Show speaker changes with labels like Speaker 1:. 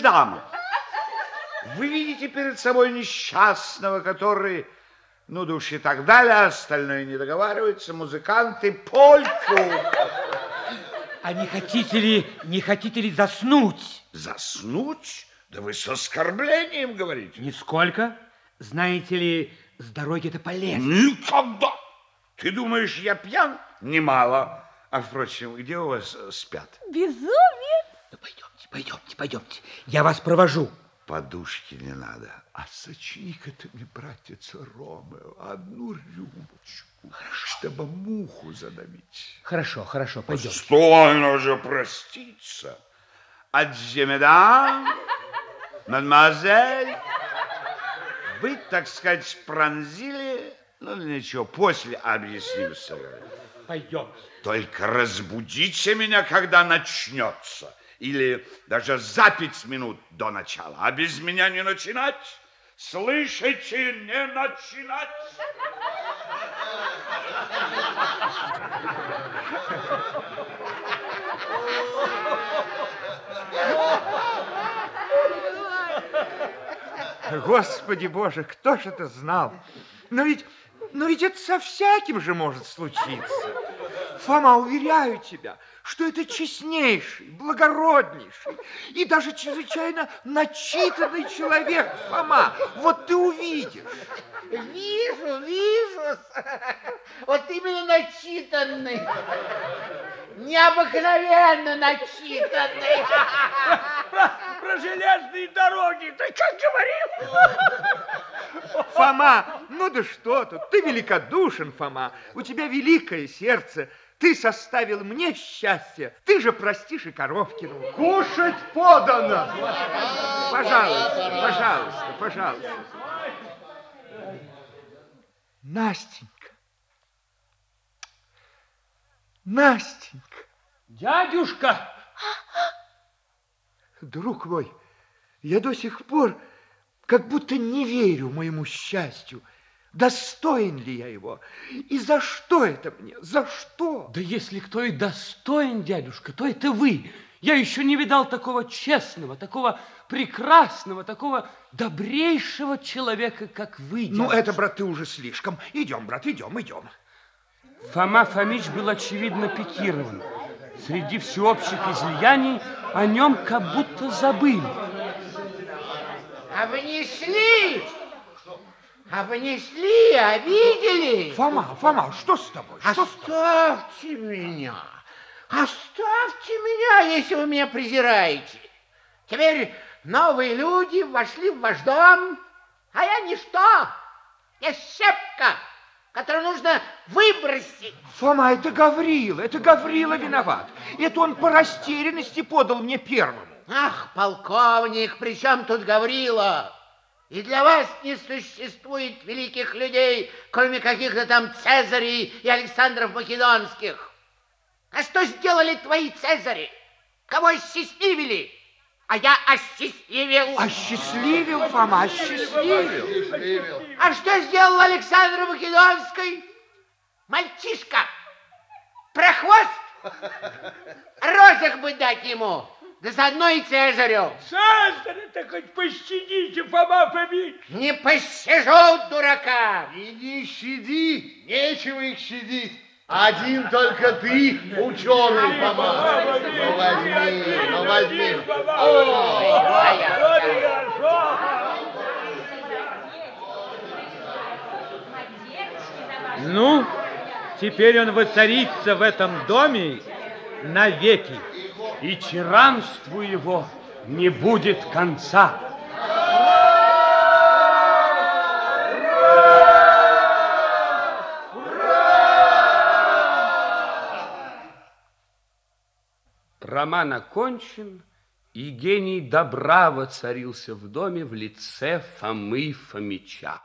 Speaker 1: Дама, вы видите перед собой несчастного, который, ну, душ и так далее, остальное не договаривается, музыканты, польку.
Speaker 2: А не хотите ли, не хотите ли заснуть?
Speaker 1: Заснуть? Да вы с оскорблением говорите.
Speaker 2: Нисколько. Знаете ли, с дороги это полезно.
Speaker 1: Никогда. Ты думаешь, я пьян? Немало. А, впрочем, где у вас э, спят?
Speaker 3: Безумец.
Speaker 2: Ну, пойдемте, пойдемте, пойдемте. Я вас провожу.
Speaker 1: Подушки не надо.
Speaker 4: А сочини-ка ты мне, братец Ромео, одну рюмочку, чтобы муху задавить.
Speaker 2: Хорошо, хорошо, пойдем.
Speaker 1: Стойно же проститься. Адье, медам, мадемуазель. Вы, так сказать, пронзили, ну ничего, после объяснимся.
Speaker 2: Пойдемте.
Speaker 1: Только разбудите меня, когда начнется. Или даже за пять минут до начала. А без меня не начинать. Слышите, не начинать.
Speaker 5: Господи Боже, кто же это знал? Но ведь, но ведь это со всяким же может случиться. Фома, уверяю тебя, что это честнейший, благороднейший и даже чрезвычайно начитанный человек, Фома. Вот ты увидишь.
Speaker 6: Вижу, вижу. Вот именно начитанный. Необыкновенно начитанный.
Speaker 7: Про, про железные дороги. Ты что говорил?
Speaker 5: Фома, ну да что тут, ты великодушен, Фома. У тебя великое сердце. Ты составил мне счастье. Ты же простишь и Коровкину.
Speaker 4: Кушать подано.
Speaker 5: Пожалуйста, пожалуйста, пожалуйста. Настенька. Настенька.
Speaker 7: Дядюшка.
Speaker 5: Друг мой, я до сих пор как будто не верю моему счастью. Достоин ли я его? И за что это мне? За что?
Speaker 7: Да если кто и достоин, дядюшка, то это вы. Я еще не видал такого честного, такого прекрасного, такого добрейшего человека, как вы, дядюшка.
Speaker 5: Ну, это, брат, ты уже слишком. Идем, брат, идем, идем.
Speaker 7: Фома Фомич был, очевидно, пикирован. Среди всеобщих излияний о нем как будто забыли.
Speaker 6: Обнесли! Обнесли, обидели?
Speaker 5: Фома, Фома, что с тобой? Что с тобой?
Speaker 6: Оставьте меня. Оставьте меня, если вы меня презираете. Теперь новые люди вошли в ваш дом, а я ничто. Я щепка, которую нужно выбросить.
Speaker 5: Фома, это Гаврила, это Гаврила виноват. Это он по растерянности подал мне первому.
Speaker 6: Ах, полковник, при чем тут Гаврила? И для вас не существует великих людей, кроме каких-то там Цезарей и Александров Македонских. А что сделали твои Цезари? Кого осчастливили? А я осчастливил.
Speaker 5: Осчастливил, Фома, осчастливил.
Speaker 6: А что сделал Александр Македонский? Мальчишка. Прохвост. Розах бы дать ему. Да заодно и Цезарю.
Speaker 7: Цезаря-то хоть пощадите, Фома Фомич.
Speaker 6: Не пощажу дурака.
Speaker 4: И не щади, нечего их щадить. Один только ты, ученый, Фома. Ну возьми, ну возьми.
Speaker 2: Ну, теперь он воцарится в этом доме навеки.
Speaker 7: И тиранству его не будет конца. Роман окончен, и гений добра воцарился в доме в лице Фомы Фомича.